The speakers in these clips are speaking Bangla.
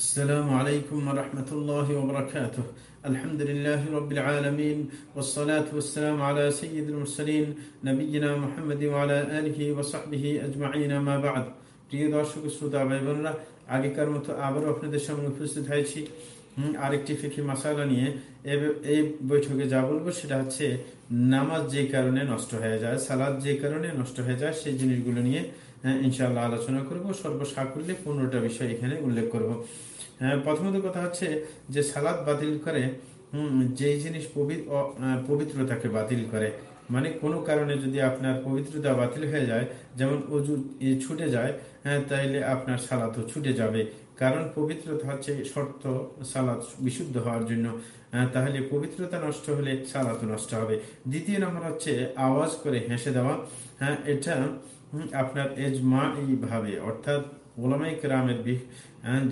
السلام عليكم ورحمة الله وبركاته الحمد لله رب العالمين والصلاة والسلام على سيد المرسلين نبينا محمد وعلى آله وصحبه أجمعين ما بعد প্রিয় দর্শক শ্রোতা ভাই বোনরা আগেকার মতো আবারও আপনাদের সামনে উপস্থিত হয়েছি আরেকটি ফিকি মাসালা নিয়ে এই বৈঠকে যা বলব সেটা হচ্ছে নামাজ যে কারণে নষ্ট হয়ে যায়, সালাদ যে কারণে নষ্ট হয়ে যায়, সেই জিনিসগুলো নিয়ে ইনশাআল্লাহ আলোচনা করব। সর্বসাকুল্যে পনেরোটা বিষয় এখানে উল্লেখ করব। প্রথমত কথা হচ্ছে যে সালাদ বাতিল করে যেই জিনিস পবিত্রতাকে বাতিল করে মানে কোনো কারণে যদি আপনার পবিত্রতা বাতিল হয়ে যায়, যেমন অজু ছুটে যায় হ্যাঁ তাইলে আপনার সালাতও ছুটে যাবে। কারণ পবিত্রতা হচ্ছে শর্ত, সালাত বিশুদ্ধ হওয়ার জন্য। তাহলে পবিত্রতা নষ্ট হলে সালাতও নষ্ট হবে। দ্বিতীয় নম্বর হচ্ছে আওয়াজ করে হেসে দেওয়া। হ্যাঁ এটা আপনার এজমা এইভাবে অর্থাৎ ওলামাই কেরামের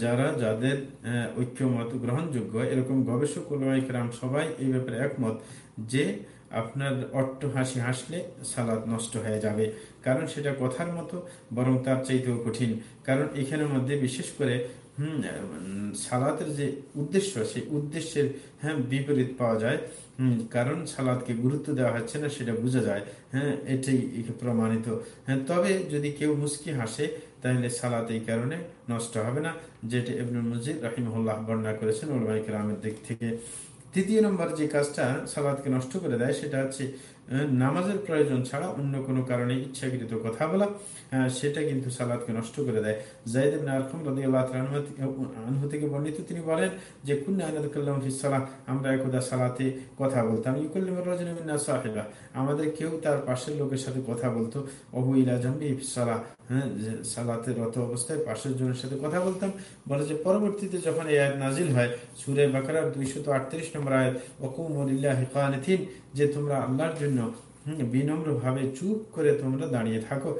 যারা যাদের ঐক্যমত গ্রহণযোগ্য, এরকম গবেষক ওলামাই কেরাম সবাই এই ব্যাপারে একমত যে আপনার অট্ট হাসি হাসলে সালাদ নষ্ট হয়ে যাবে। কারণ সেটা কথার মতো, বরং তার চাইতেও কঠিন। কারণ এখানের মধ্যে বিশেষ করে, হম সালাতের যে উদ্দেশ্য, সেই উদ্দেশ্যের হ্যাঁ বিপরীত পাওয়া যায়। হম, কারণ সালাদকে গুরুত্ব দেওয়া হচ্ছে না, সেটা বোঝা যায়। হ্যাঁ এটাই প্রমাণিত। হ্যাঁ তবে যদি কেউ মুস্কি হাসে, তাহলে সালাত এই কারণে নষ্ট হবে না, যেটা ইবনুল মুজিদ রাহিমুল্লাহ বর্ণনা করেছেন ওলমাইক রামের দিক থেকে। তৃতীয় নম্বর যে কাজটা সালাদকে নষ্ট করে দেয় সেটা হচ্ছে নামাজের প্রয়োজন ছাড়া অন্য কোনো কারণে ইচ্ছাকৃত কথা বলা সেটা কিন্তু সালাদকে নষ্ট করে দেয়। জাইদ আরকম রদি আল্লাহ আনহু থেকে বর্ণিত তিনি বলেন যে, কুন্না আনাদুল্লাহ ফিসালাহ আমরা একদা সালাতে কথা বলতাম। ইকুল্লিম রজনমিনা সাহেবা, আমাদের কেউ তার পাশের লোকের সাথে কথা বলতো। অহু ইলা জাম্বি ফিসালাহ হ্যাঁ সালাতে অবস্থায় পাশের জনের সাথে কথা বলতাম। বলে যে, পরবর্তীতে যখন নাজিল হয় বাকার আটত্রিশ নম্বর যে তোমরা আল্লাহর জন্য বিনম্র ভাবে চুপ করে তোমরা দাঁড়িয়ে থাকো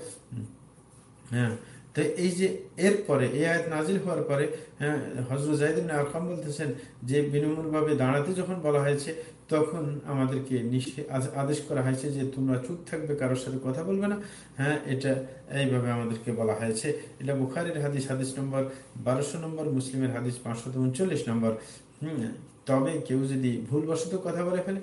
হ্যাঁ তো এই যে এরপরে এই আয়াত নাজিল হওয়ার পরে হজরত জাহিদিন আকাম বলতেছেন যে বিনম্রভাবে দাঁড়াতে যখন বলা হয়েছে, তখন আমাদেরকে আদেশ করা হয়েছে যে তোমরা চুপ থাকবে, কারোর সাথে কথা বলবে না। হ্যাঁ এটা এইভাবে আমাদেরকে বলা হয়েছে। এটা বুখারের হাদিস হাদিস নম্বর বারোশো নম্বর, মুসলিমের হাদিস পাঁচশত উনচল্লিশ নম্বর। হম, তবে কেউ যদি ভুলবশত কথা বলে ফেলে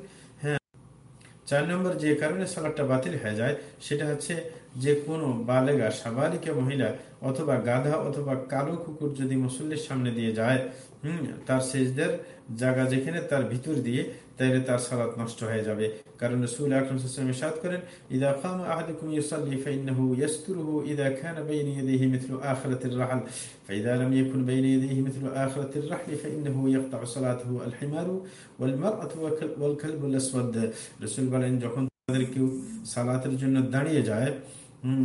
চার নম্বর যে কারণে সালাদটা বাতিল হয়ে যায় সেটা হচ্ছে যে কোনো বালেগা, সাবালিকা মহিলা অথবা গাধা অথবা কালো কুকুর যদি মুসল্লির সামনে দিয়ে যায়, হম, তার সেজদের জায়গা যেখানে তার ভিতর দিয়ে, তাইলে তার সালাত নষ্ট হয়ে যাবে। কারণ রসুল আকরম সাদ করেন, ইদা খাম আহাদুকুম ইউসাল্লি ফাইন্নাহু ইয়াসতুরুহু ইদা খানা বাইনা ইয়াদাইহি মিথলু আখিরাতির রাহল। ফাইদা লাম ইয়াকুন বাইনা ইয়াদাইহি মিথলু আখিরাতির রাহল ফাইন্নাহু ইয়াকতাউ সালাতুহু আল হিমারু ওয়াল মারআতু ওয়াল কালবুল আসওয়াদ। রাসূল বলেন, যখন তাদের কেউ সালাতের জন্য দাঁড়িয়ে যায়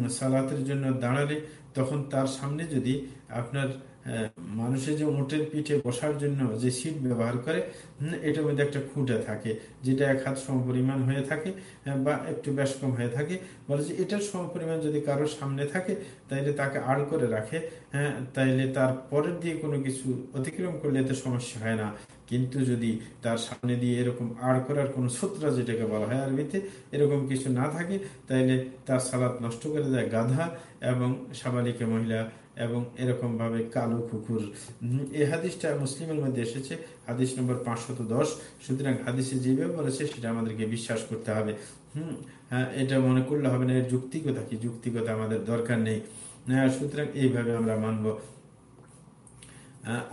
সালাতের জন্য দাঁড়ালে তখন তার সামনে যদি আপনার মানুষের যে উঁটের পিঠে বসার জন্য যে সিট ব্যবহার করে এটার মধ্যে একটা খুঁটে থাকে, যেটা এক হাত সম পরিমাণ হয়ে থাকে বা একটু বেশ কম হয়ে থাকে। বলে যে এটার সম পরিমাণ যদি কারোর সামনে থাকে, তাইলে তাকে আড় করে রাখে হ্যাঁ তাইলে তার পরের দিয়ে কোনো কিছু অতিক্রম করলে এতে সমস্যা হয় না। কিন্তু যদি তার সামনে দিয়ে এরকম আড় করার কোনো সূত্র, যেটাকে বলা হয় আরবিতে, এরকম কিছু না থাকে, তাইলে তার সালাদ নষ্ট করে দেয় গাধা এবং সাবালিকা মহিলা এবং এরকম ভাবে কালো কুকুর। এই হাদিসটা মুসলিমের মধ্যে এসেছে, হাদিস নম্বর পাঁচশত দশ। সুতরাং হাদিসে যেভাবে বলেছে, সেটা আমাদেরকে বিশ্বাস করতে হবে। হম হ্যাঁ এটা মনে করলে হবে না, এর যুক্তিকতা কি? যুক্তিকতা আমাদের দরকার নেই। সুতরাং এইভাবে আমরা মানব।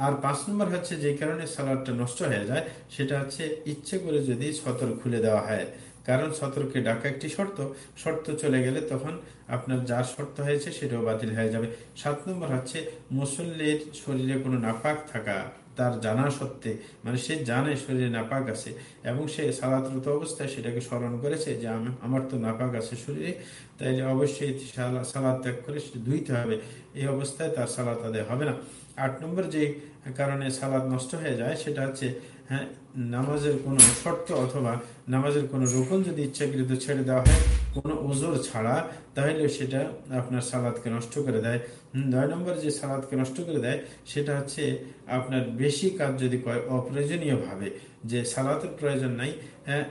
আর পাঁচ নম্বর হচ্ছে যে কারণে সালাদটা নষ্ট হয়ে যায়, সেটা হচ্ছে ইচ্ছে করে যদি সতর খুলে দেওয়া হয়। কারণ সতর্কে ডাকা একটি শর্ত শর্ত চলে গেলে তখন আপনার যার শর্ত হয়েছে সেটাও বাতিল হয়ে যাবে। সাত নম্বর হচ্ছে মুসল্লির শরীরে কোনো নাপাক থাকা, তার জানা সত্ত্বে মানে সে জানে শরীরে নাপাক আছে এবং সে সালাতরত অবস্থায় সেটাকে স্মরণ করেছে যে আমার তো নাপাক আছে শরীরে, তাইলে অবশ্যই সালাদ ত্যাগ করে সে ধুইতে হবে। এই অবস্থায় তার সালাত আদায় হবে না। আট নম্বর যে কারণে সালাদ নষ্ট হয়ে যায়, সেটা হচ্ছে হ্যাঁ নামাজের কোনো শর্ত অথবা নামাজের কোনো রোপণ যদি ইচ্ছাকৃত ছেড়ে দেওয়া হয়, কোনো ওজোর ছাড়া, তাহলে সেটা আপনার সালাদকে নষ্ট করে দেয়। নয় নম্বর যে সালাদকে নষ্ট করে দেয়, সেটা হচ্ছে আপনার বেশি কাজ যদি কয় অপ্রয়োজনীয় ভাবে যে সালাতের প্রয়োজন নাই হ্যাঁ,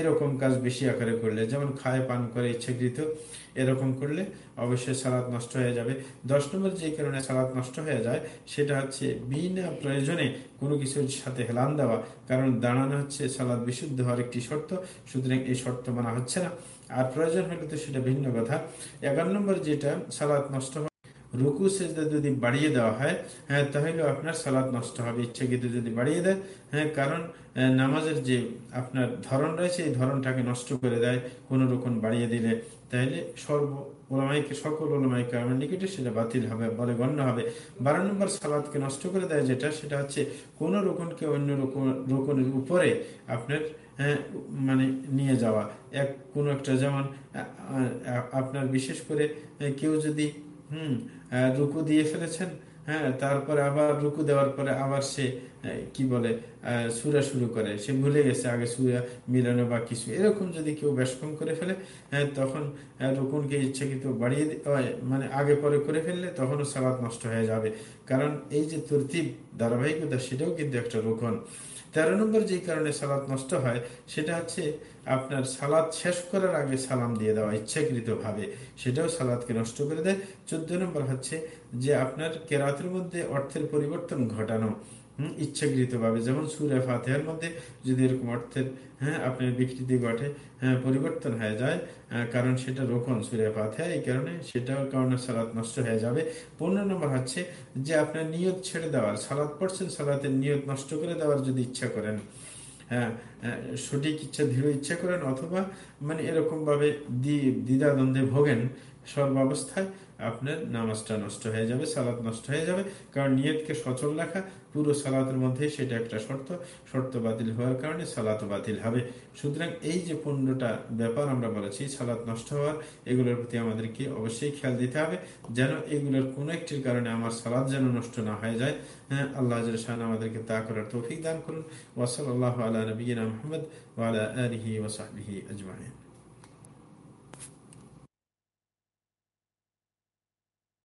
এরকম কাজ বেশি আকারে করলে যেমন খায় পান করে ইচ্ছাকৃত এরকম করলে অবশ্যই সালাত নষ্ট হয়ে যাবে। দশ নম্বর যে কারণে সালাত নষ্ট হয়ে যায় সেটা হচ্ছে বিনা প্রয়োজনে কোনো কিছুর সাথে হেলান দেওয়া কারণ দাঁড়ানো হচ্ছে সালাদ বিশুদ্ধ হওয়ার একটি শর্ত সুতরাং এই শর্ত মানা হচ্ছে না। আর প্রয়োজন হলে তো সেটা ভিন্ন কথা। এগারো নম্বর যেটা সালাত নষ্ট রুকু সেজদা যদি বাড়িয়ে দেওয়া হয় হ্যাঁ তাহলে আপনার সালাদ নষ্ট হবে, ইচ্ছাকৃত যদি বাড়িয়ে দেয় হ্যাঁ কারণ নামাজের যে আপনার ধরন রয়েছে, এই ধরনটাকে নষ্ট করে দেয়, কোনো রকম বাড়িয়ে দিলে। তাহলে সর্ব ওলামাইকে, সকল ওলামাইকে আমার নিকটে সেটা বাতিল হবে, বলে গণ্য হবে। বারো নম্বর সালাদকে নষ্ট করে দেয় যেটা, সেটা হচ্ছে কোনো রকমকে অন্য রকম রকমের উপরে আপনার মানে নিয়ে যাওয়া। এক, কোনো একটা যেমন আপনার বিশেষ করে কেউ যদি হুম রুকু দিয়ে ফেলেছেন হ্যাঁ তারপরে আবার রুকু দেওয়ার পরে আবার সে কি বলে সুরা শুরু করে। সে ভুলে গেছে আগে সুরা মিলানো বা কিছু। এরকম যদি কেউ ব্যাসকম করে ফেলে হ্যাঁ, তখন রুকুনকে ইচ্ছাকৃত বাড়িয়ে মানে আগে পরে করে ফেললে তখনও সালাদ নষ্ট হয়ে যাবে। কারণ এই যে তরতিব ধারাবাহিকতা সেটাও কিন্তু একটা রোকন। তেরো নম্বর যে কারণে সালাদ নষ্ট হয়, সেটা হচ্ছে আপনার সালাদ শেষ করার আগে সালাম দিয়ে দেওয়া ইচ্ছাকৃত ভাবে সেটাও সালাদকে নষ্ট করে দেয়। চোদ্দ নম্বর হচ্ছে যে আপনার কেরাতের মধ্যে অর্থের পরিবর্তন ঘটানো। ইচ্ছাকৃতভাবে। যেমন সুরে ফাতেহার মধ্যে যদি এরকম অর্থের হ্যাঁ আপনার বিকৃতি ঘটে হ্যাঁ পরিবর্তন হয়ে যায় কারণ সেটা রোকন সুরে ফাতেহা, এই কারণে সেটাও কারণে সালাদ নষ্ট হয়ে যাবে। পনেরো নম্বর হচ্ছে যে আপনার নিয়ত ছেড়ে দেওয়ার সালাদ পড়ছেন, সালাতের নিয়ত নষ্ট করে দেওয়ার যদি ইচ্ছা করেন হ্যাঁ সঠিক ইচ্ছা, দৃঢ় ইচ্ছা করেন, অথবা মানে এরকম ভাবে দ্বি- দ্বিধাদ্বন্দ্বে ভোগেন সর্বাবস্থায় আপনার নামাজটা নষ্ট হয়ে যাবে, সালাত নষ্ট হয়ে যাবে। কারণ নিয়তকে সচল রাখা, পুরো সালাতের মধ্যে সেটা একটা শর্ত। শর্ত বাতিল হওয়ার কারণে সালাত বাতিল হবে। সুতরাং এই যে পণ্যটা ব্যাপার আমরা বলেছি, সালাত নষ্ট হওয়ার, এগুলোর প্রতি আমাদেরকে অবশ্যই খেয়াল দিতে হবে। যেন এগুলোর কোনো একটির কারণে আমার সালাদ যেন নষ্ট না হয়ে যায়। হ্যাঁ আল্লাহ শাহ আমাদেরকে তা করার তৌফিক দান করুন। ওসল আল্লাহ আলা নবীনা মোহাম্মদ ওয়ালা আলহি ওসাহি আজমাইন।